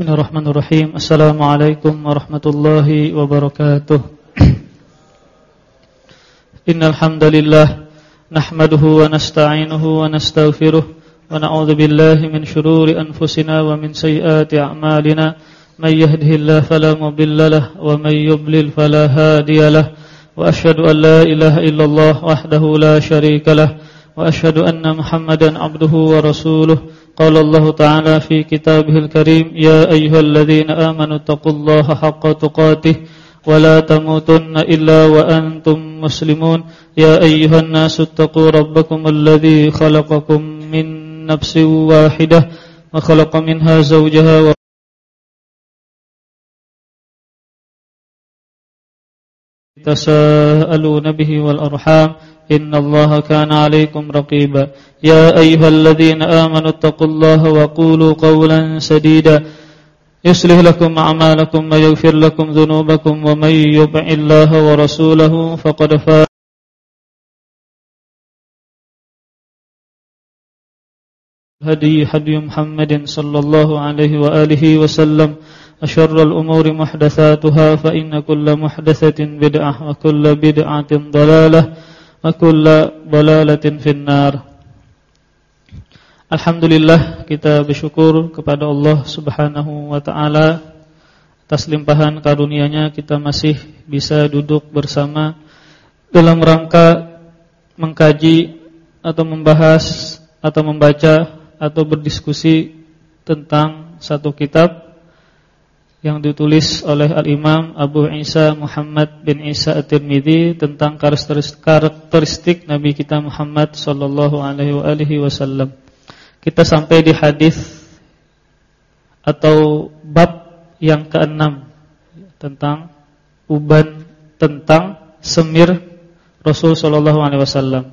Bismillahirrahmanirrahim. Assalamualaikum warahmatullahi wabarakatuh. Innal hamdalillah nahmaduhu wa nasta'inuhu wa nastaghfiruh wa na'udzu billahi min shururi anfusina wa min sayyiati a'malina. May yahdihillahu fala mudilla lahu wa may yudlil fala hadiya lahu. Wa asyhadu an la ilaha illallah wahdahu la syarika lahu wa asyhadu anna Muhammadan 'abduhu wa rasuluhu. قال الله تعالى في كتابه الكريم يا أيها الذين آمنوا اتقوا الله حق تقاته ولا تموتن إلا وأنتم مسلمون يا أيها الناس اتقوا ربكم الذي خلقكم من نفس واحدة وخلق منها زوجها تساءلون به والأرحام إن الله كان عليكم رقيبا. يا أيها الذين آمنوا اتقوا الله وقولوا قولا سديدا. يصلح لكم أعمالكم ويغفر لكم ذنوبكم ومن يطع الله ورسوله فقد فاز هدي هدي محمد صلى الله عليه وآله وسلم. أشر الأمور محدثاتها فإن كل محدثة بدعة وكل بدعة ضلالة. Kullu dalalatin finnar. Alhamdulillah kita bersyukur kepada Allah Subhanahu wa taala atas limpahan karunia-Nya kita masih bisa duduk bersama dalam rangka mengkaji atau membahas atau membaca atau berdiskusi tentang satu kitab yang ditulis oleh Al-Imam Abu Isa Muhammad bin Isa At-Tirmidzi tentang karakteristik Nabi kita Muhammad sallallahu alaihi wasallam. Kita sampai di hadis atau bab yang keenam tentang uban tentang semir Rasul sallallahu alaihi wasallam.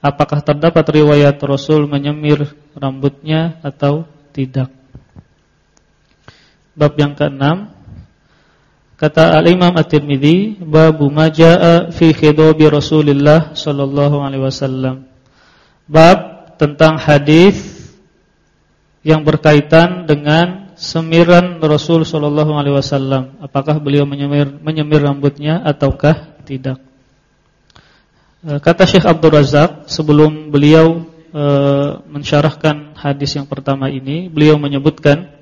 Apakah terdapat riwayat Rasul menyemir rambutnya atau tidak? Bab yang keenam. Kata al-Imam At-Tirmizi bab ma jaa fi khidabi Rasulillah sallallahu alaihi wasallam. Bab tentang hadis yang berkaitan dengan semiran Rasul sallallahu alaihi wasallam. Apakah beliau menyemir menyemir rambutnya ataukah tidak? E, kata Syekh Abdul Razak sebelum beliau e, mensyarahkan hadis yang pertama ini beliau menyebutkan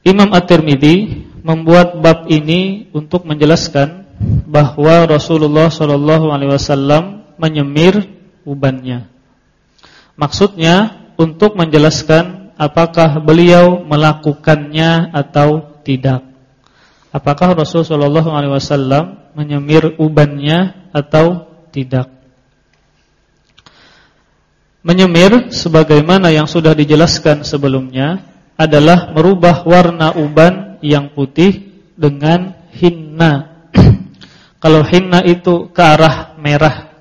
Imam At-Tirmidzi membuat bab ini untuk menjelaskan bahwa Rasulullah Shallallahu alaihi wasallam menyemir ubannya. Maksudnya untuk menjelaskan apakah beliau melakukannya atau tidak. Apakah Rasulullah Shallallahu alaihi wasallam menyemir ubannya atau tidak. Menyemir sebagaimana yang sudah dijelaskan sebelumnya adalah merubah warna uban yang putih dengan hinna. Kalau hinna itu ke arah merah.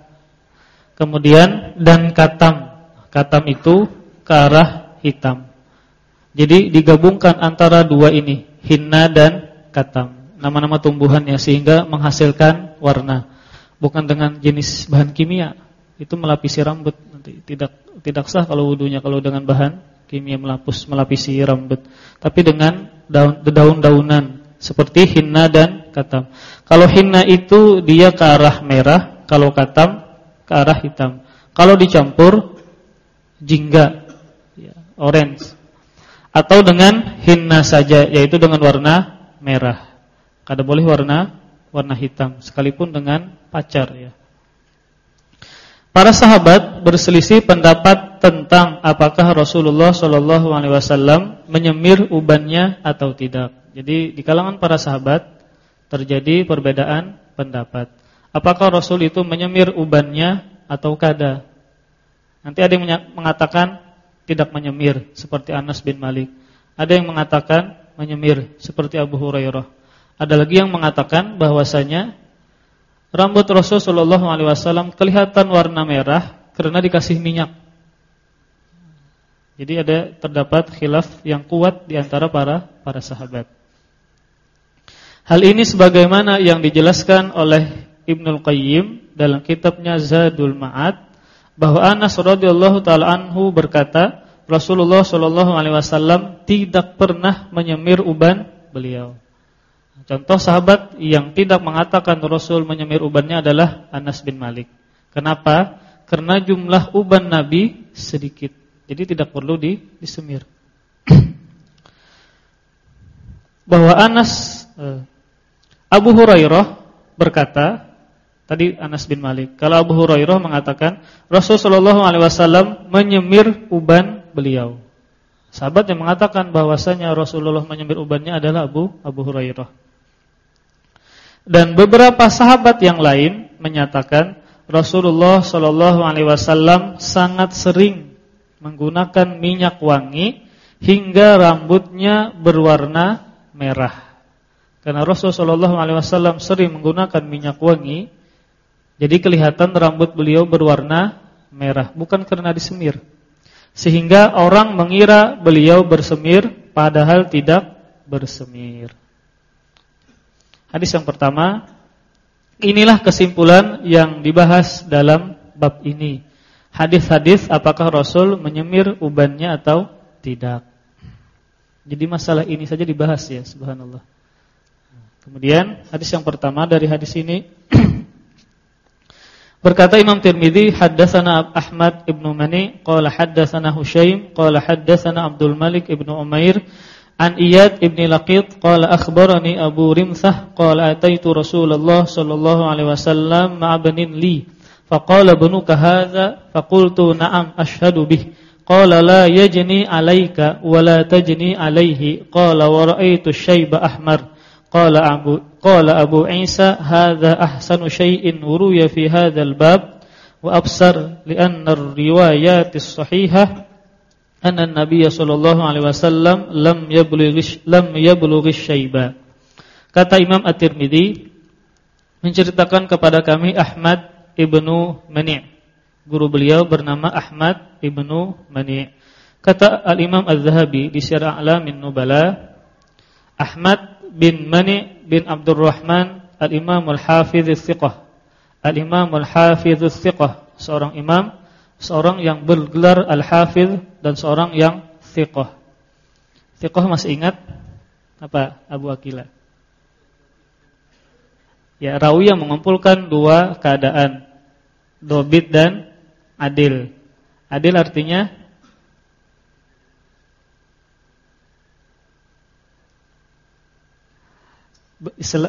Kemudian dan katam. Katam itu ke arah hitam. Jadi digabungkan antara dua ini, hinna dan katam. Nama-nama tumbuhannya sehingga menghasilkan warna. Bukan dengan jenis bahan kimia. Itu melapisi rambut nanti. Tidak tidak sah kalau wudunya kalau dengan bahan kimia melapis melapisi rambut, tapi dengan daun daun-daunan seperti hinna dan katam. Kalau hinna itu dia ke arah merah, kalau katam ke arah hitam. Kalau dicampur jingga ya, orange atau dengan hinna saja yaitu dengan warna merah. Kada boleh warna warna hitam sekalipun dengan pacar ya. Para sahabat berselisih pendapat tentang apakah Rasulullah Shallallahu alaihi wasallam menyemir ubannya atau tidak. Jadi di kalangan para sahabat terjadi perbedaan pendapat. Apakah Rasul itu menyemir ubannya atau kada? Nanti ada yang mengatakan tidak menyemir seperti Anas bin Malik. Ada yang mengatakan menyemir seperti Abu Hurairah. Ada lagi yang mengatakan bahwasanya rambut Rasulullah SAW kelihatan warna merah karena dikasih minyak. Jadi ada terdapat khilaf yang kuat di antara para para sahabat. Hal ini sebagaimana yang dijelaskan oleh Ibnul Qayyim dalam kitabnya Zadul Ma'ad bahwa Anas radhiyallahu taala anhu berkata, Rasulullah Shallallahu alaihi wasallam tidak pernah menyemir uban beliau. Contoh sahabat yang tidak mengatakan Rasul menyemir ubannya adalah Anas bin Malik. Kenapa? Karena jumlah uban Nabi sedikit. Jadi tidak perlu di, disemir. Bahwa Anas eh, Abu Hurairah berkata, tadi Anas bin Malik, kalau Abu Hurairah mengatakan Rasulullah SAW menyemir uban beliau. Sahabat yang mengatakan bahwasanya Rasulullah menyemir ubannya adalah Abu Abu Hurairah. Dan beberapa sahabat yang lain menyatakan Rasulullah Shallallahu Alaihi Wasallam sangat sering menggunakan minyak wangi hingga rambutnya berwarna merah. Karena Rasulullah Shallallahu Alaihi Wasallam sering menggunakan minyak wangi, jadi kelihatan rambut beliau berwarna merah, bukan karena disemir. Sehingga orang mengira beliau bersemir, padahal tidak bersemir. Hadis yang pertama Inilah kesimpulan yang dibahas dalam bab ini. Hadis-hadis apakah Rasul menyemir ubannya atau tidak. Jadi masalah ini saja dibahas ya, subhanallah. Kemudian hadis yang pertama dari hadis ini berkata Imam Tirmizi haddatsana Ahmad ibnu Mani qala haddatsana Husyaim qala haddatsana Abdul Malik ibnu Umair An Iyad ibn Laqit qala akhbarani Abu Rimsah qala ataitu Rasulullah sallallahu alaihi wasallam ma'abnin li. Faqala bunuka hadza? Faqultu na'am ashhadu bih. Qala la yajni alayka wa la tajni alayhi. Qala wa ra'aytu shayba ahmar. Qala Abu qala Abu Isa hadza ahsanu shay'in wuruya fi hadzal bab wa absar li anna ar-riwayat as-sahihah anna Nabi sallallahu alaihi wasallam lam yablughish lam yablughish syaiba. Kata Imam At-Tirmizi menceritakan kepada kami Ahmad ibnu Mani'. Guru beliau bernama Ahmad ibnu Mani'. Kata Al-Imam Az-Zahabi di Syiar A'lamin Nubala, Ahmad bin Mani' bin Abdurrahman Al-Imam Al-Hafiz Ats-Thiqah. Al-Imam Al-Hafiz Ats-Thiqah, seorang imam seorang yang bergelar al-hafidh dan seorang yang thiqah. Thiqah masih ingat apa Abu Akila? Ya, rawi yang mengumpulkan dua keadaan, dobit dan adil. Adil artinya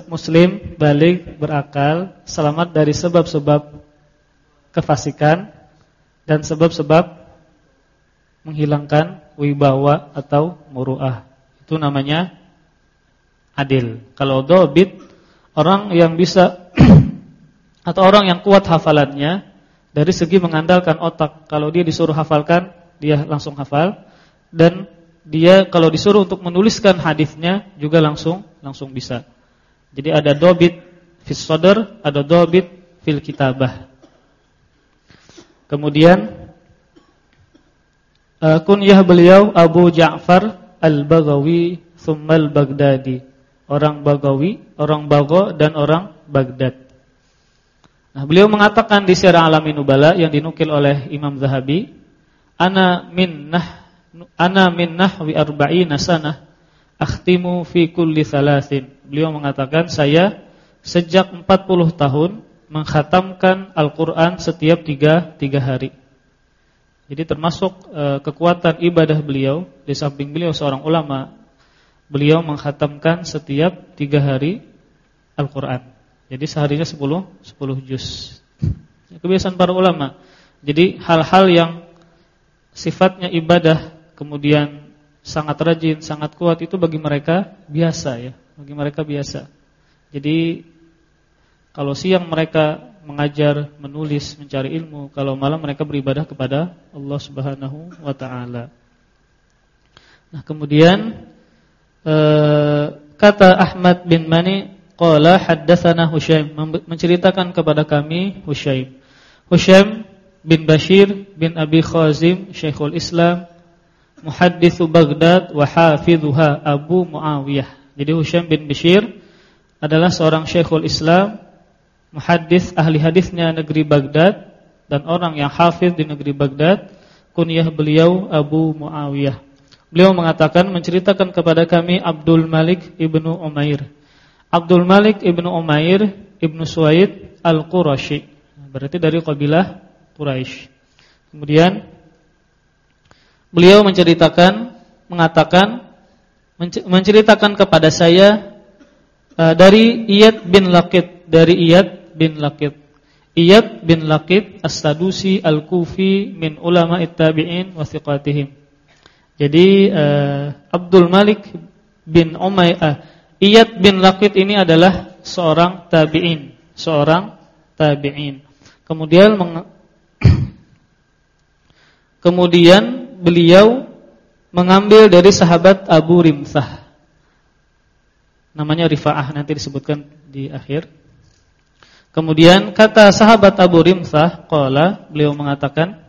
muslim balik berakal selamat dari sebab-sebab kefasikan dan sebab-sebab menghilangkan wibawa atau muruah. Itu namanya adil. Kalau dobit orang yang bisa atau orang yang kuat hafalannya dari segi mengandalkan otak. Kalau dia disuruh hafalkan, dia langsung hafal dan dia kalau disuruh untuk menuliskan hadisnya juga langsung langsung bisa. Jadi ada dobit fis ada dobit fil kitabah. Kemudian uh, kunyah beliau Abu Ja'far Al-Baghawi thumma Al-Baghdadi. Orang Bagawi, orang Bago dan orang Baghdad. Nah, beliau mengatakan di Syiar Alamin Nubala yang dinukil oleh Imam Zahabi, ana minnah ana min nahwi arba'ina sanah akhtimu fi kulli thalathin. Beliau mengatakan saya sejak 40 tahun menghatamkan Al-Quran setiap tiga, tiga hari. Jadi termasuk e, kekuatan ibadah beliau di samping beliau seorang ulama, beliau menghatamkan setiap tiga hari Al-Quran. Jadi seharinya sepuluh, sepuluh juz. Kebiasaan para ulama. Jadi hal-hal yang sifatnya ibadah kemudian sangat rajin, sangat kuat itu bagi mereka biasa ya, bagi mereka biasa. Jadi kalau siang mereka mengajar, menulis, mencari ilmu, kalau malam mereka beribadah kepada Allah Subhanahu wa taala. Nah, kemudian eh, kata Ahmad bin Mani qala haddatsana Husyaim menceritakan kepada kami Husyaim. Husyaim bin Bashir bin Abi Khazim Syekhul Islam muhadditsu Baghdad wa hafidhuha Abu Muawiyah. Jadi Husyaim bin Bashir adalah seorang Syekhul Islam muhaddis ahli hadisnya negeri Baghdad dan orang yang hafiz di negeri Baghdad kunyah beliau Abu Muawiyah. Beliau mengatakan menceritakan kepada kami Abdul Malik ibnu Umair. Abdul Malik ibnu Umair ibnu Suwaid al-Qurashi. Berarti dari kabilah Quraisy. Kemudian beliau menceritakan mengatakan menceritakan kepada saya uh, dari Iyad bin Laqid dari Iyad bin Laqid Iyad bin Laqid As-Sadusi Al-Kufi min ulama tabi'in wa thiqatihim Jadi uh, Abdul Malik bin Umayyah Iyad bin Laqid ini adalah seorang tabi'in seorang tabi'in kemudian kemudian beliau mengambil dari sahabat Abu Rimsah. Namanya Rifa'ah nanti disebutkan di akhir. Kemudian kata sahabat Abu Rimsah, qala beliau mengatakan,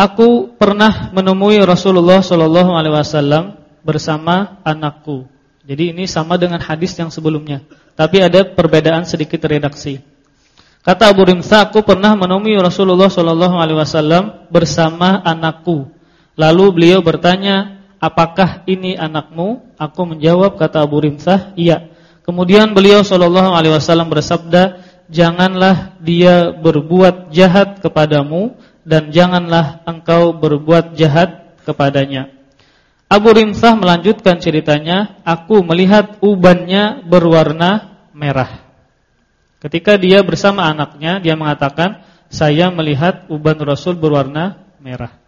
Aku pernah menemui Rasulullah Shallallahu alaihi wasallam bersama anakku. Jadi ini sama dengan hadis yang sebelumnya, tapi ada perbedaan sedikit redaksi. Kata Abu Rimsa, aku pernah menemui Rasulullah Shallallahu Alaihi Wasallam bersama anakku. Lalu beliau bertanya, apakah ini anakmu? Aku menjawab, kata Abu Rimsa, iya. Kemudian beliau Shallallahu Alaihi Wasallam bersabda, janganlah dia berbuat jahat kepadamu dan janganlah engkau berbuat jahat kepadanya. Abu Rimsah melanjutkan ceritanya, aku melihat ubannya berwarna merah. Ketika dia bersama anaknya, dia mengatakan, "Saya melihat uban Rasul berwarna merah."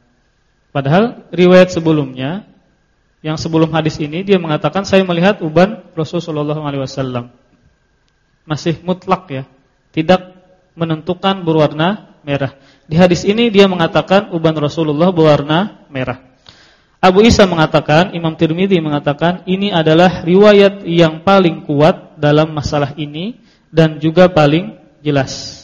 Padahal riwayat sebelumnya yang sebelum hadis ini dia mengatakan saya melihat uban Rasul sallallahu alaihi wasallam. Masih mutlak ya, tidak menentukan berwarna merah. Di hadis ini dia mengatakan uban Rasulullah berwarna merah. Abu Isa mengatakan, Imam Tirmidzi mengatakan ini adalah riwayat yang paling kuat dalam masalah ini dan juga paling jelas.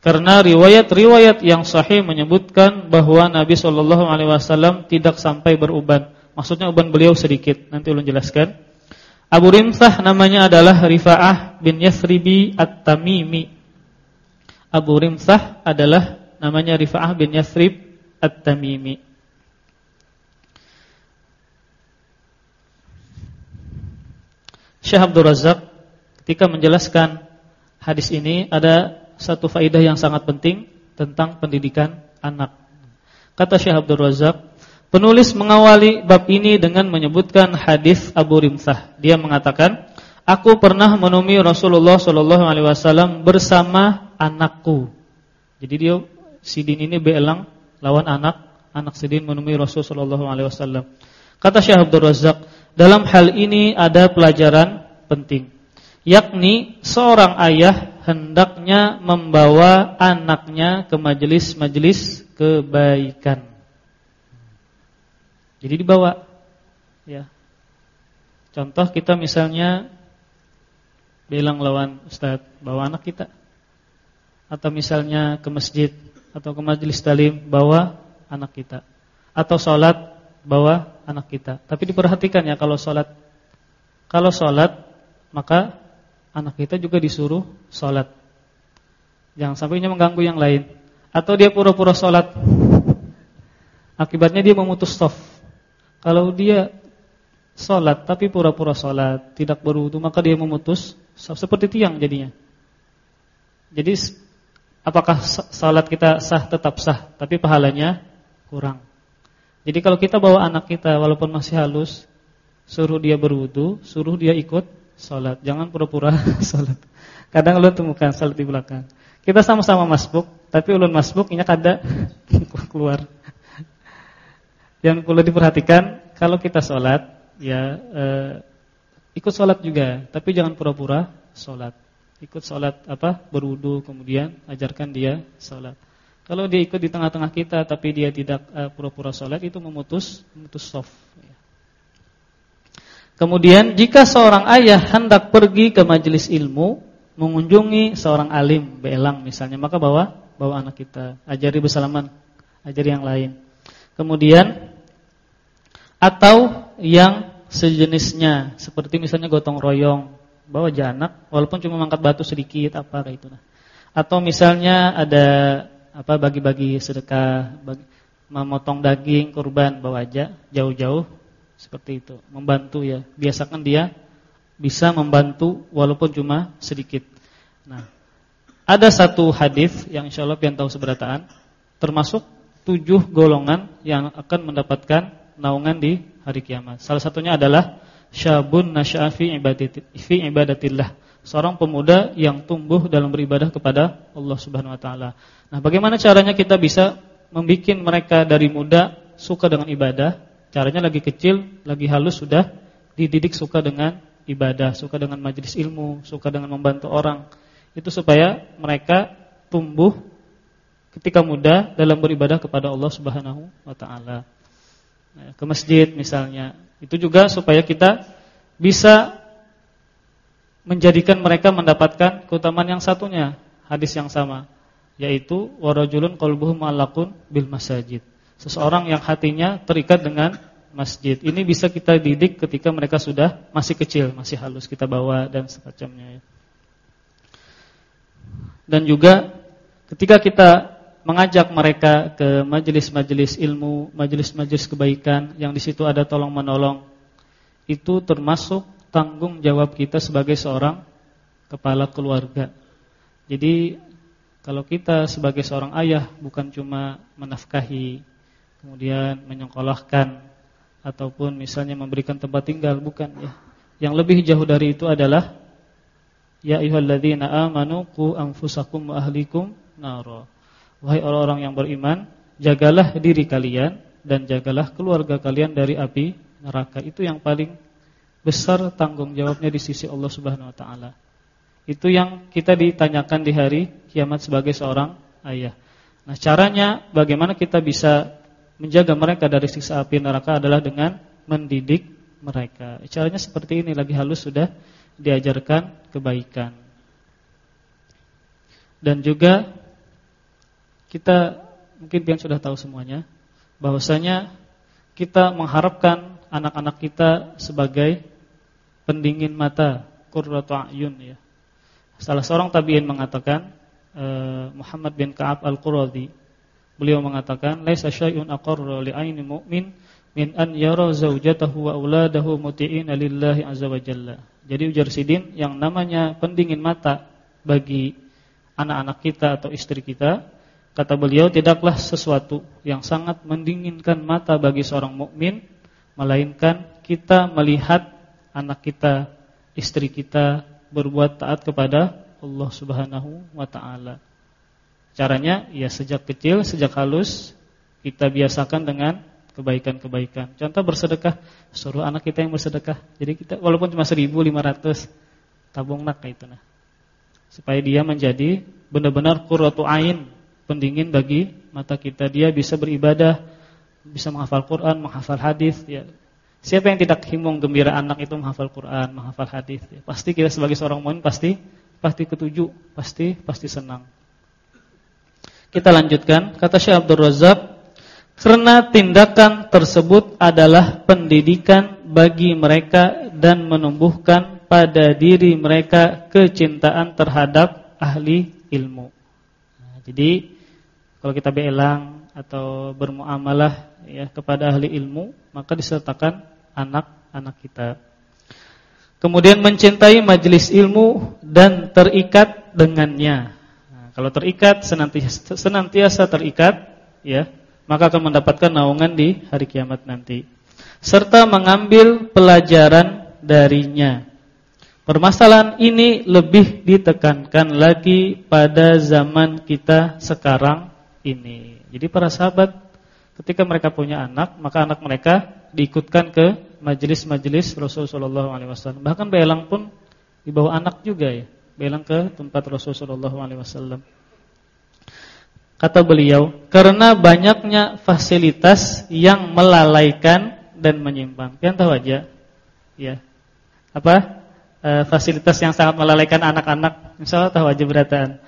Karena riwayat-riwayat yang sahih menyebutkan bahwa Nabi Shallallahu alaihi wasallam tidak sampai beruban. Maksudnya uban beliau sedikit. Nanti ulun jelaskan. Abu Rimsah namanya adalah Rifa'ah bin Yasribi At-Tamimi. Abu Rimsah adalah namanya Rifa'ah bin Yasrib At-Tamimi. Syekh Abdul Razak ketika menjelaskan hadis ini ada satu faidah yang sangat penting tentang pendidikan anak. Kata Syekh Abdul Razak, penulis mengawali bab ini dengan menyebutkan hadis Abu Rimsah. Dia mengatakan, "Aku pernah menemui Rasulullah sallallahu alaihi wasallam bersama anakku." Jadi dia Sidin ini beelang lawan anak, anak Sidin menemui Rasul sallallahu alaihi wasallam. Kata Syekh Abdul Razak, dalam hal ini ada pelajaran penting yakni seorang ayah hendaknya membawa anaknya ke majelis-majelis kebaikan. Jadi dibawa ya. Contoh kita misalnya bilang lawan ustaz bawa anak kita atau misalnya ke masjid atau ke majelis talim bawa anak kita atau sholat bawa anak kita. Tapi diperhatikan ya kalau sholat kalau sholat maka anak kita juga disuruh sholat. Jangan sampai mengganggu yang lain. Atau dia pura-pura sholat. Akibatnya dia memutus soft. Kalau dia sholat tapi pura-pura sholat, tidak berwudu, maka dia memutus. Seperti tiang jadinya. Jadi apakah sholat kita sah tetap sah, tapi pahalanya kurang. Jadi kalau kita bawa anak kita walaupun masih halus, suruh dia berwudu, suruh dia ikut Salat, jangan pura-pura salat. Kadang ulun temukan salat di belakang. Kita sama-sama masbuk, tapi ulun masbuk ini kada keluar. Yang perlu diperhatikan kalau kita salat ya eh, ikut salat juga, tapi jangan pura-pura salat. Ikut salat apa? Berwudu kemudian ajarkan dia salat. Kalau dia ikut di tengah-tengah kita tapi dia tidak eh, pura-pura uh, salat itu memutus memutus soft. Kemudian jika seorang ayah hendak pergi ke majelis ilmu, mengunjungi seorang alim, belang misalnya, maka bawa bawa anak kita, ajari bersalaman, ajari yang lain. Kemudian atau yang sejenisnya, seperti misalnya gotong royong, bawa anak, walaupun cuma mengangkat batu sedikit apa kayak itu. Atau misalnya ada apa bagi-bagi sedekah, bagi, memotong daging kurban bawa aja jauh-jauh seperti itu, membantu ya. Biasakan dia bisa membantu walaupun cuma sedikit. Nah, ada satu hadis yang insya Allah pian tahu seberataan, termasuk tujuh golongan yang akan mendapatkan naungan di hari kiamat. Salah satunya adalah syabun nasyafi ibadatillah seorang pemuda yang tumbuh dalam beribadah kepada Allah Subhanahu wa taala. Nah, bagaimana caranya kita bisa membuat mereka dari muda suka dengan ibadah? Caranya lagi kecil, lagi halus sudah dididik suka dengan ibadah, suka dengan majelis ilmu, suka dengan membantu orang. Itu supaya mereka tumbuh ketika muda dalam beribadah kepada Allah Subhanahu wa taala. Nah, ke masjid misalnya. Itu juga supaya kita bisa menjadikan mereka mendapatkan keutamaan yang satunya, hadis yang sama, yaitu warajulun qalbuhu mu'allaqun bil masajid. Seseorang yang hatinya terikat dengan masjid. Ini bisa kita didik ketika mereka sudah masih kecil, masih halus kita bawa dan semacamnya. Dan juga ketika kita mengajak mereka ke majelis-majelis ilmu, majelis-majelis kebaikan yang di situ ada tolong menolong, itu termasuk tanggung jawab kita sebagai seorang kepala keluarga. Jadi kalau kita sebagai seorang ayah bukan cuma menafkahi, kemudian menyekolahkan ataupun misalnya memberikan tempat tinggal, bukan ya. Yang lebih jauh dari itu adalah ya ayyuhalladzina amanu qu anfusakum wa ahlikum nara. Wahai orang-orang yang beriman, jagalah diri kalian dan jagalah keluarga kalian dari api neraka. Itu yang paling besar tanggung jawabnya di sisi Allah Subhanahu wa taala. Itu yang kita ditanyakan di hari kiamat sebagai seorang ayah. Nah, caranya bagaimana kita bisa menjaga mereka dari siksa api neraka adalah dengan mendidik mereka. Caranya seperti ini lagi halus sudah diajarkan kebaikan. Dan juga kita mungkin pian sudah tahu semuanya bahwasanya kita mengharapkan anak-anak kita sebagai pendingin mata, qurratu ayun ya. Salah seorang tabi'in mengatakan uh, Muhammad bin Ka'ab Al-Quradi beliau mengatakan laisa syai'un aqarra li aini mu'min min an yara zaujatahu wa auladahu muti'ina lillahi azza wa jalla. Jadi ujar Sidin yang namanya pendingin mata bagi anak-anak kita atau istri kita kata beliau tidaklah sesuatu yang sangat mendinginkan mata bagi seorang mukmin melainkan kita melihat anak kita, istri kita berbuat taat kepada Allah Subhanahu wa taala. Caranya ya sejak kecil, sejak halus kita biasakan dengan kebaikan-kebaikan. Contoh bersedekah, suruh anak kita yang bersedekah. Jadi kita walaupun cuma 1500 tabung nak itu nah. Supaya dia menjadi benar-benar qurratu ain, pendingin bagi mata kita. Dia bisa beribadah bisa menghafal Quran, menghafal hadis ya. Siapa yang tidak himung gembira anak itu menghafal Quran, menghafal hadis ya. Pasti kita sebagai seorang mukmin pasti pasti ketujuh, pasti pasti senang. Kita lanjutkan, kata Syekh Abdul Razak, karena tindakan tersebut adalah pendidikan bagi mereka dan menumbuhkan pada diri mereka kecintaan terhadap ahli ilmu. Nah, jadi kalau kita belang atau bermuamalah ya kepada ahli ilmu, maka disertakan anak-anak kita. Kemudian mencintai majelis ilmu dan terikat dengannya. Nah, kalau terikat senantiasa, senantiasa terikat, ya, maka akan mendapatkan naungan di hari kiamat nanti. Serta mengambil pelajaran darinya. Permasalahan ini lebih ditekankan lagi pada zaman kita sekarang ini. Jadi para sahabat ketika mereka punya anak, maka anak mereka diikutkan ke majelis-majelis Rasulullah SAW. Bahkan belang pun dibawa anak juga ya, belang ke tempat Rasulullah SAW. Kata beliau, karena banyaknya fasilitas yang melalaikan dan menyimpang. Pian tahu aja, ya. Apa? E, fasilitas yang sangat melalaikan anak-anak. Misalnya tahu aja berataan.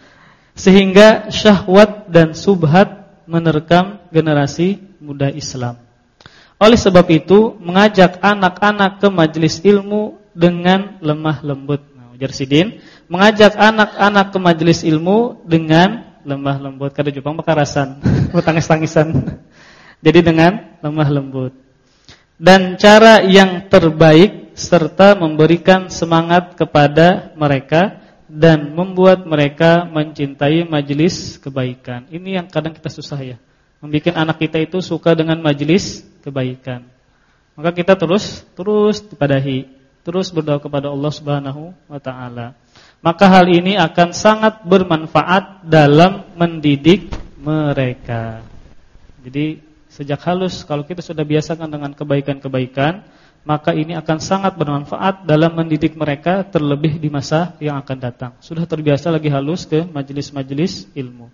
Sehingga syahwat dan subhat menerkam generasi muda Islam. Oleh sebab itu, mengajak anak-anak ke majelis ilmu dengan lemah lembut. Nah, ujar Sidin, mengajak anak-anak ke majelis ilmu dengan lemah lembut. Kada Jepang kekerasan, tangis-tangisan. Jadi dengan lemah lembut. Dan cara yang terbaik serta memberikan semangat kepada mereka dan membuat mereka mencintai majelis kebaikan. Ini yang kadang kita susah ya. Membikin anak kita itu suka dengan majelis kebaikan. Maka kita terus terus dipadahi, terus berdoa kepada Allah Subhanahu wa taala. Maka hal ini akan sangat bermanfaat dalam mendidik mereka. Jadi sejak halus kalau kita sudah biasakan dengan kebaikan-kebaikan, maka ini akan sangat bermanfaat dalam mendidik mereka terlebih di masa yang akan datang. Sudah terbiasa lagi halus ke majelis-majelis ilmu.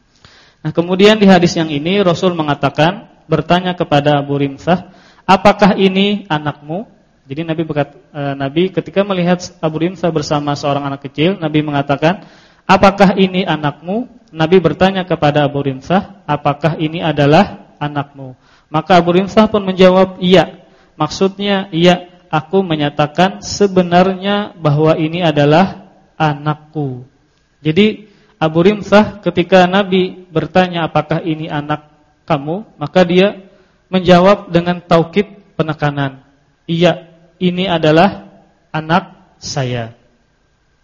Nah, kemudian di hadis yang ini Rasul mengatakan bertanya kepada Abu Rimsah, "Apakah ini anakmu?" Jadi Nabi berkata, e, Nabi ketika melihat Abu Rimsah bersama seorang anak kecil, Nabi mengatakan, "Apakah ini anakmu?" Nabi bertanya kepada Abu Rimsah, "Apakah ini adalah anakmu?" Maka Abu Rimsah pun menjawab, "Iya." Maksudnya, "Iya, aku menyatakan sebenarnya bahwa ini adalah anakku." Jadi Abu Rimsah ketika Nabi bertanya, "Apakah ini anak kamu?" maka dia menjawab dengan taukid penekanan, "Iya, ini adalah anak saya.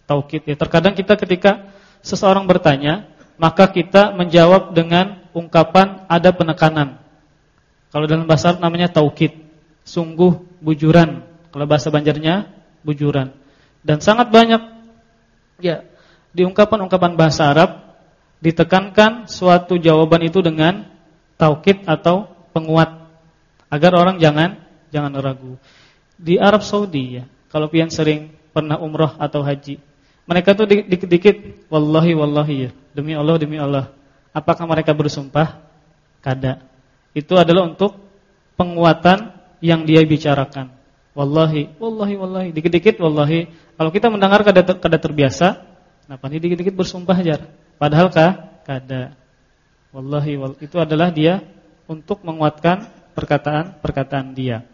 Taukid ya. Terkadang kita ketika seseorang bertanya, maka kita menjawab dengan ungkapan ada penekanan. Kalau dalam bahasa Arab namanya taukid, sungguh bujuran. Kalau bahasa Banjarnya bujuran. Dan sangat banyak ya di ungkapan-ungkapan bahasa Arab ditekankan suatu jawaban itu dengan taukid atau penguat agar orang jangan jangan ragu di Arab Saudi ya, kalau pian sering pernah umroh atau haji, mereka tuh dikit-dikit wallahi wallahi ya, demi Allah demi Allah. Apakah mereka bersumpah? Kada. Itu adalah untuk penguatan yang dia bicarakan. Wallahi, wallahi, wallahi, dikit-dikit wallahi. Kalau kita mendengar kada ter, kada terbiasa, kenapa nih dikit-dikit bersumpah aja? Padahal kah? Kada. Wallahi, wallahi, itu adalah dia untuk menguatkan perkataan-perkataan dia.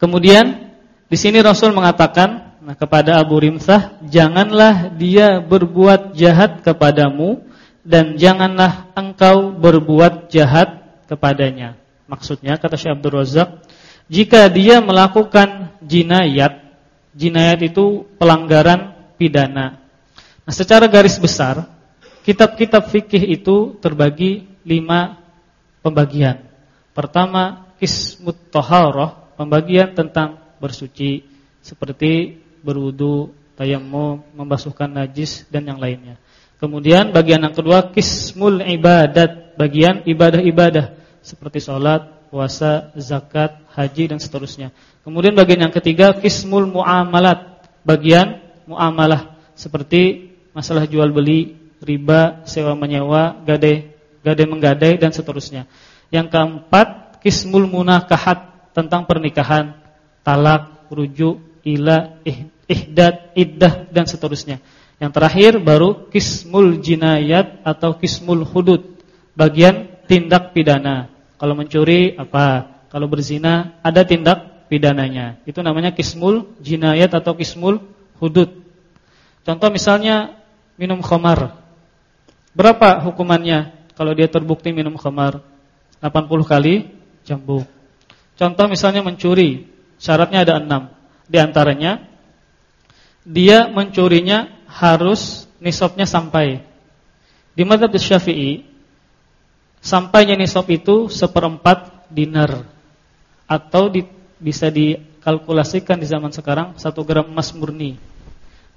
Kemudian di sini Rasul mengatakan nah, kepada Abu Rimsah, janganlah dia berbuat jahat kepadamu dan janganlah engkau berbuat jahat kepadanya. Maksudnya kata Syekh Abdul Razak, jika dia melakukan jinayat, jinayat itu pelanggaran pidana. Nah, secara garis besar, kitab-kitab fikih itu terbagi lima pembagian. Pertama, ismut taharah pembagian tentang bersuci seperti berwudu, tayammum, membasuhkan najis dan yang lainnya. Kemudian bagian yang kedua kismul ibadat, bagian ibadah-ibadah seperti sholat, puasa, zakat, haji dan seterusnya. Kemudian bagian yang ketiga kismul muamalat, bagian muamalah seperti masalah jual beli, riba, sewa menyewa, gade, gade menggadai dan seterusnya. Yang keempat kismul munakahat, tentang pernikahan, talak, rujuk, ila, ihdad, iddah dan seterusnya. Yang terakhir baru kismul jinayat atau kismul hudud, bagian tindak pidana. Kalau mencuri apa? Kalau berzina ada tindak pidananya. Itu namanya kismul jinayat atau kismul hudud. Contoh misalnya minum khamar. Berapa hukumannya kalau dia terbukti minum khamar? 80 kali cambuk. Contoh misalnya mencuri, syaratnya ada enam. Di antaranya dia mencurinya harus nisabnya sampai. Di madzhab Syafi'i sampainya nisab itu seperempat dinar atau di, bisa dikalkulasikan di zaman sekarang satu gram emas murni.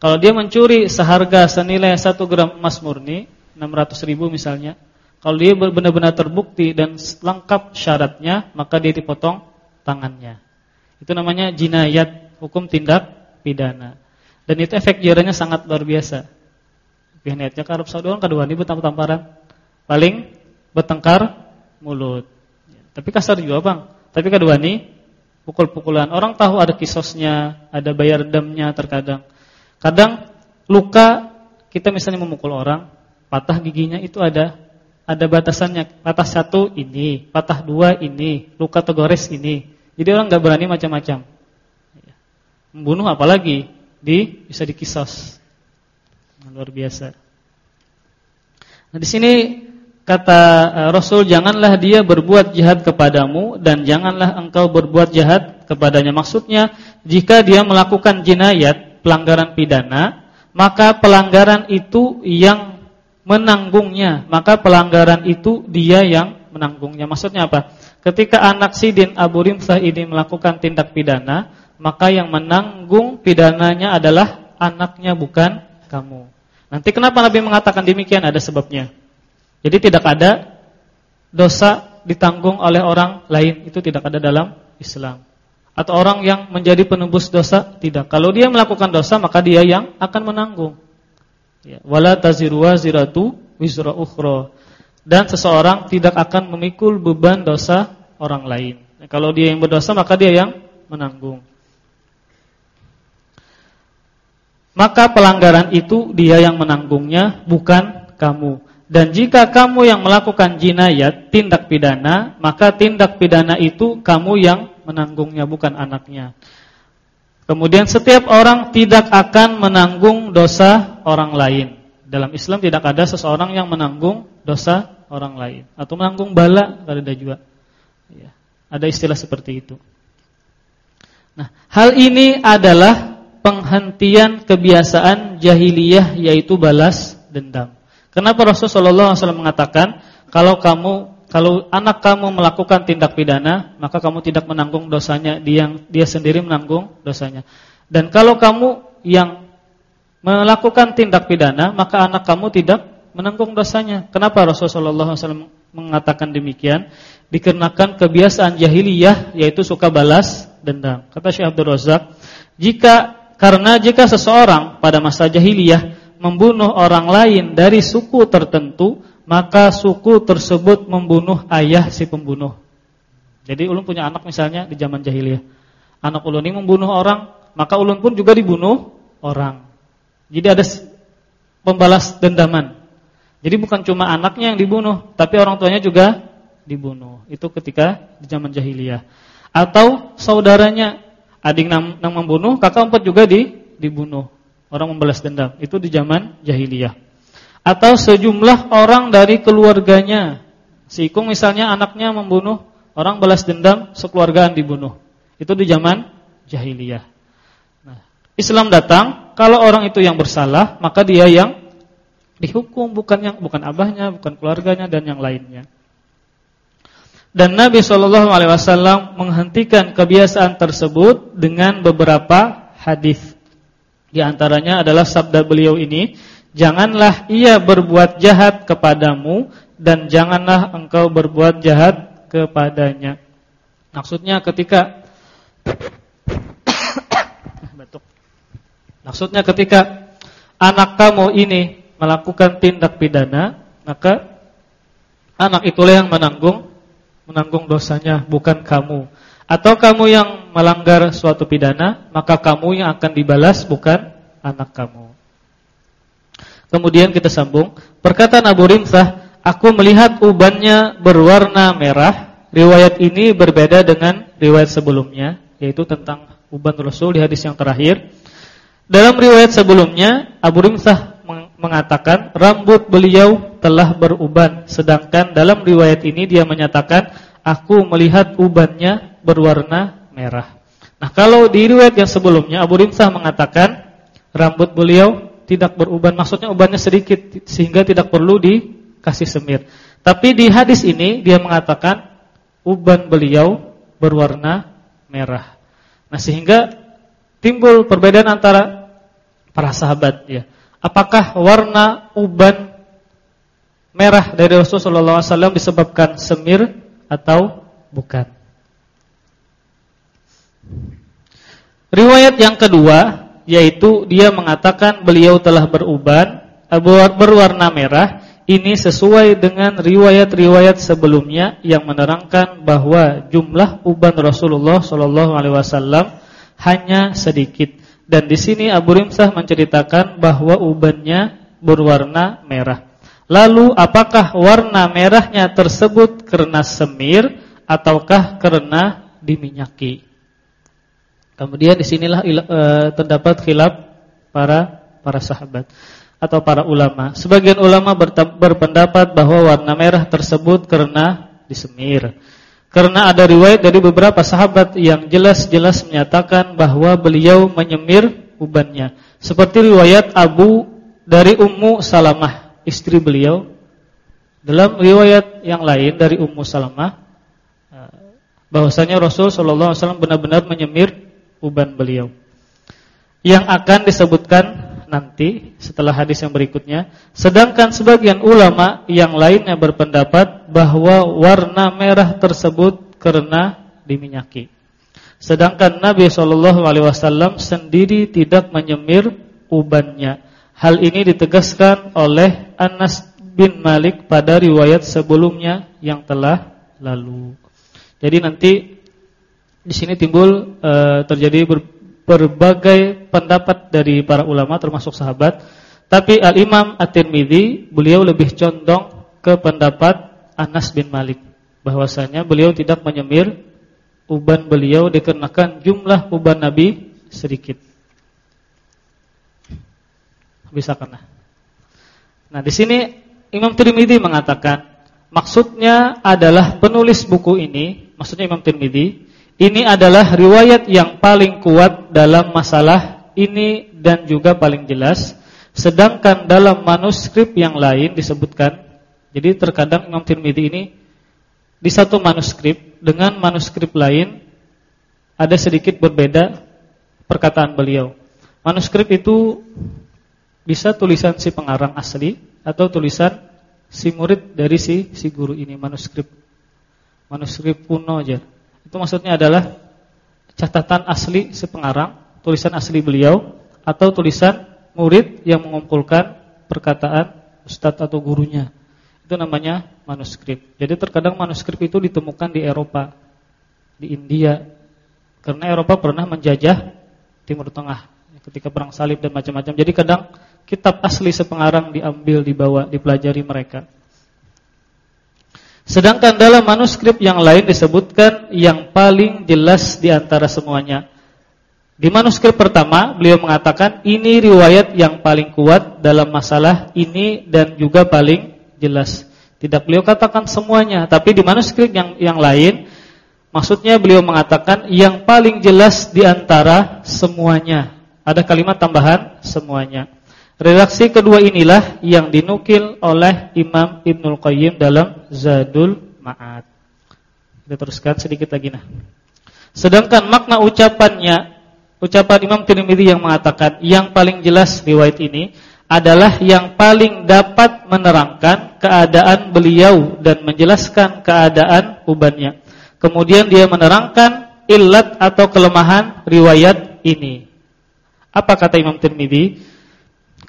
Kalau dia mencuri seharga senilai satu gram emas murni 600 ribu misalnya, kalau dia benar-benar terbukti dan lengkap syaratnya, maka dia dipotong tangannya. Itu namanya jinayat, hukum tindak pidana. Dan itu efek jerahnya sangat luar biasa. Niatnya ke Arab Saudi kedua ini tamparan. Paling bertengkar mulut. Tapi kasar juga bang. Tapi kedua ini pukul-pukulan. Orang tahu ada kisosnya, ada bayar damnya terkadang. Kadang luka kita misalnya memukul orang, patah giginya itu ada ada batasannya. Patah satu ini, patah dua ini, luka tegores ini. Jadi orang nggak berani macam-macam. Membunuh apalagi di bisa dikisos. Luar biasa. Nah, di sini kata uh, Rasul janganlah dia berbuat jahat kepadamu dan janganlah engkau berbuat jahat kepadanya. Maksudnya jika dia melakukan jinayat, pelanggaran pidana, maka pelanggaran itu yang menanggungnya, maka pelanggaran itu dia yang menanggungnya. Maksudnya apa? Ketika anak Sidin Abu Rimsah ini melakukan tindak pidana, maka yang menanggung pidananya adalah anaknya bukan kamu. Nanti kenapa Nabi mengatakan demikian? Ada sebabnya. Jadi tidak ada dosa ditanggung oleh orang lain itu tidak ada dalam Islam. Atau orang yang menjadi penembus dosa tidak. Kalau dia melakukan dosa maka dia yang akan menanggung. Ya, wala taziru waziratu wizra ukhra. Dan seseorang tidak akan memikul beban dosa orang lain. Kalau dia yang berdosa maka dia yang menanggung. Maka pelanggaran itu dia yang menanggungnya bukan kamu. Dan jika kamu yang melakukan jinayat, tindak pidana, maka tindak pidana itu kamu yang menanggungnya, bukan anaknya. Kemudian setiap orang tidak akan menanggung dosa orang lain. Dalam Islam tidak ada seseorang yang menanggung dosa orang lain atau menanggung bala ada juga. Ya, ada istilah seperti itu. Nah, hal ini adalah penghentian kebiasaan jahiliyah yaitu balas dendam. Kenapa Rasulullah SAW mengatakan kalau kamu kalau anak kamu melakukan tindak pidana, maka kamu tidak menanggung dosanya, dia dia sendiri menanggung dosanya. Dan kalau kamu yang melakukan tindak pidana, maka anak kamu tidak menanggung dosanya. Kenapa Rasulullah SAW mengatakan demikian? Dikarenakan kebiasaan jahiliyah yaitu suka balas dendam. Kata Syekh Abdul Razak, jika karena jika seseorang pada masa jahiliyah membunuh orang lain dari suku tertentu, maka suku tersebut membunuh ayah si pembunuh. Jadi ulun punya anak misalnya di zaman jahiliyah. Anak ulun ini membunuh orang, maka ulun pun juga dibunuh orang. Jadi ada pembalas dendaman. Jadi bukan cuma anaknya yang dibunuh, tapi orang tuanya juga dibunuh. Itu ketika di zaman jahiliyah. Atau saudaranya adik yang membunuh, kakak empat juga di, dibunuh orang membalas dendam. Itu di zaman jahiliyah. Atau sejumlah orang dari keluarganya. Si Ikung misalnya anaknya membunuh, orang balas dendam, sekeluargaan dibunuh. Itu di zaman jahiliyah. Nah, Islam datang, kalau orang itu yang bersalah, maka dia yang dihukum, bukan yang bukan abahnya, bukan keluarganya dan yang lainnya. Dan Nabi Wasallam menghentikan kebiasaan tersebut dengan beberapa hadis. Di antaranya adalah sabda beliau ini, janganlah ia berbuat jahat kepadamu dan janganlah engkau berbuat jahat kepadanya. Maksudnya ketika. Maksudnya ketika anak kamu ini melakukan tindak pidana, maka anak itulah yang menanggung menanggung dosanya, bukan kamu. Atau kamu yang melanggar suatu pidana, maka kamu yang akan dibalas bukan anak kamu. Kemudian kita sambung, perkataan Abu Rimsah, aku melihat ubannya berwarna merah. Riwayat ini berbeda dengan riwayat sebelumnya, yaitu tentang uban Rasul di hadis yang terakhir. Dalam riwayat sebelumnya, Abu Rimsah mengatakan rambut beliau telah beruban, sedangkan dalam riwayat ini dia menyatakan aku melihat ubannya berwarna merah. Nah, kalau di riwayat yang sebelumnya Abu Rimsah mengatakan rambut beliau tidak beruban, maksudnya ubannya sedikit sehingga tidak perlu dikasih semir. Tapi di hadis ini dia mengatakan uban beliau berwarna merah. Nah, sehingga timbul perbedaan antara para sahabat ya. Apakah warna uban merah dari Rasulullah SAW disebabkan semir atau bukan? Riwayat yang kedua yaitu dia mengatakan beliau telah beruban berwarna merah ini sesuai dengan riwayat-riwayat sebelumnya yang menerangkan bahwa jumlah uban Rasulullah Shallallahu alaihi wasallam hanya sedikit dan di sini Abu Rimsah menceritakan bahwa ubannya berwarna merah. Lalu apakah warna merahnya tersebut karena semir ataukah karena diminyaki? Kemudian di sinilah uh, terdapat khilaf para para sahabat. atau para ulama. Sebagian ulama berpendapat bahwa warna merah tersebut karena disemir. Karena ada riwayat dari beberapa sahabat yang jelas-jelas menyatakan bahwa beliau menyemir ubannya. Seperti riwayat Abu dari Ummu Salamah, istri beliau. Dalam riwayat yang lain dari Ummu Salamah eh, bahwasanya Rasul sallallahu alaihi wasallam benar-benar menyemir uban beliau. Yang akan disebutkan nanti setelah hadis yang berikutnya. Sedangkan sebagian ulama yang lainnya berpendapat bahwa warna merah tersebut karena diminyaki. Sedangkan Nabi Wasallam sendiri tidak menyemir ubannya. Hal ini ditegaskan oleh Anas bin Malik pada riwayat sebelumnya yang telah lalu. Jadi nanti di sini timbul e, terjadi ber, berbagai pendapat dari para ulama termasuk sahabat, tapi Al-Imam At-Tirmizi beliau lebih condong ke pendapat Anas bin Malik bahwasanya beliau tidak menyemir uban beliau dikarenakan jumlah uban Nabi sedikit. Bisa kena. Nah, di sini Imam Tirmizi mengatakan maksudnya adalah penulis buku ini, maksudnya Imam Tirmizi ini adalah riwayat yang paling kuat dalam masalah ini dan juga paling jelas. Sedangkan dalam manuskrip yang lain disebutkan, jadi terkadang Imam Tirmidzi ini di satu manuskrip dengan manuskrip lain ada sedikit berbeda perkataan beliau. Manuskrip itu bisa tulisan si pengarang asli atau tulisan si murid dari si si guru ini manuskrip. Manuskrip kuno aja. Itu maksudnya adalah catatan asli sepengarang, tulisan asli beliau atau tulisan murid yang mengumpulkan perkataan ustadz atau gurunya. Itu namanya manuskrip. Jadi terkadang manuskrip itu ditemukan di Eropa, di India. Karena Eropa pernah menjajah Timur Tengah ketika perang salib dan macam-macam. Jadi kadang kitab asli sepengarang diambil, dibawa, dipelajari mereka. Sedangkan dalam manuskrip yang lain disebutkan yang paling jelas di antara semuanya. Di manuskrip pertama beliau mengatakan ini riwayat yang paling kuat dalam masalah ini dan juga paling jelas. Tidak beliau katakan semuanya, tapi di manuskrip yang yang lain maksudnya beliau mengatakan yang paling jelas di antara semuanya. Ada kalimat tambahan semuanya. Redaksi kedua inilah yang dinukil oleh Imam Ibnul Qayyim dalam Zadul Ma'ad. Kita teruskan sedikit lagi nah. Sedangkan makna ucapannya, ucapan Imam Tirmidzi yang mengatakan yang paling jelas riwayat ini adalah yang paling dapat menerangkan keadaan beliau dan menjelaskan keadaan ubannya. Kemudian dia menerangkan ilat atau kelemahan riwayat ini. Apa kata Imam Tirmidzi?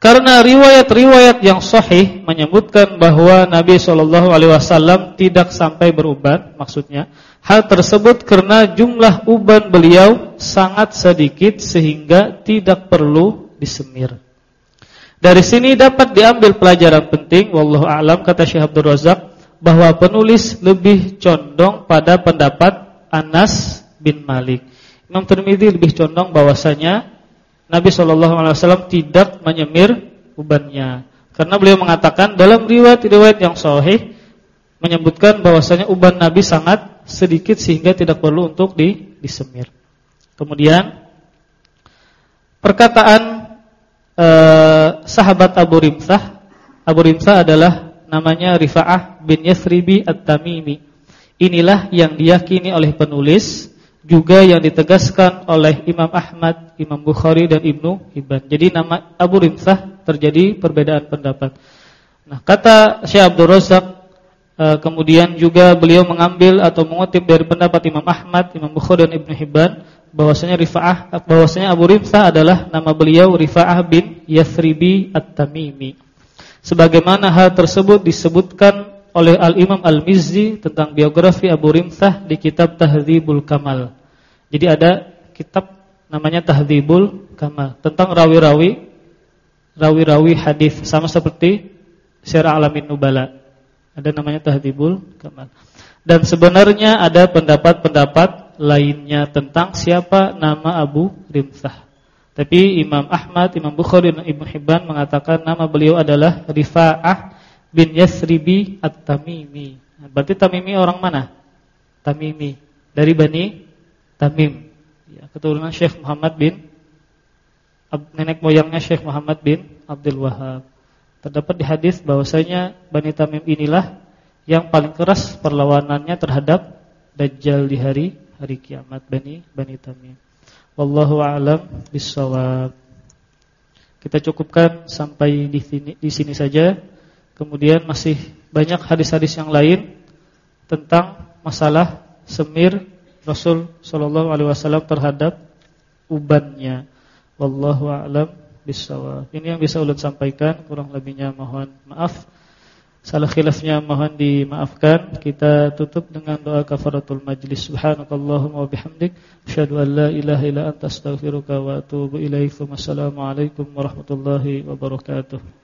Karena riwayat-riwayat yang sahih menyebutkan bahwa Nabi Shallallahu alaihi wasallam tidak sampai beruban, maksudnya hal tersebut karena jumlah uban beliau sangat sedikit sehingga tidak perlu disemir. Dari sini dapat diambil pelajaran penting wallahu alam kata Syekh Abdul Razak bahwa penulis lebih condong pada pendapat Anas bin Malik. Imam Tirmizi lebih condong bahwasanya Nabi Wasallam tidak menyemir ubannya, karena beliau mengatakan dalam riwayat-riwayat yang sahih menyebutkan bahwasanya uban Nabi sangat sedikit sehingga tidak perlu untuk di, disemir. Kemudian perkataan eh, sahabat Abu Rimsah, Abu Rimsah adalah namanya Rifa'ah bin Yasribi At-Tamimi. Inilah yang diyakini oleh penulis juga yang ditegaskan oleh Imam Ahmad, Imam Bukhari dan Ibnu Hibban. Jadi nama Abu Rimsah terjadi perbedaan pendapat. Nah, kata Syekh Abdul Razak eh, kemudian juga beliau mengambil atau mengutip dari pendapat Imam Ahmad, Imam Bukhari dan Ibnu Hibban bahwasanya Rifa'ah bahwasanya Abu Rimsah adalah nama beliau Rifa'ah bin Yathribi At-Tamimi. Sebagaimana hal tersebut disebutkan oleh Al-Imam Al-Mizzi tentang biografi Abu Rimsah di kitab Tahdzibul Kamal. Jadi ada kitab namanya Tahdzibul Kamal tentang rawi-rawi rawi-rawi hadis sama seperti Syiar Alamin Nubala. Ada namanya Tahdzibul Kamal. Dan sebenarnya ada pendapat-pendapat lainnya tentang siapa nama Abu Rimsah. Tapi Imam Ahmad, Imam Bukhari dan Ibnu Hibban mengatakan nama beliau adalah Rifa'ah bin Yasribi At-Tamimi. Berarti Tamimi orang mana? Tamimi dari Bani Tamim. Ya, keturunan Syekh Muhammad bin nenek moyangnya Syekh Muhammad bin Abdul Wahab. Terdapat di hadis bahwasanya Bani Tamim inilah yang paling keras perlawanannya terhadap Dajjal di hari hari kiamat Bani Bani Tamim. Wallahu a'lam bishawab. Kita cukupkan sampai di sini, di sini saja. Kemudian masih banyak hadis-hadis yang lain tentang masalah semir Rasul sallallahu alaihi wasallam terhadap ubannya. Wallahu a'lam bishawab. Ini yang bisa ulun sampaikan, kurang lebihnya mohon maaf. Salah khilafnya mohon dimaafkan. Kita tutup dengan doa kafaratul majlis. Subhanakallahumma wa bihamdik asyhadu an la ilaha illa anta astaghfiruka wa atubu ilaik. Wassalamualaikum warahmatullahi wabarakatuh.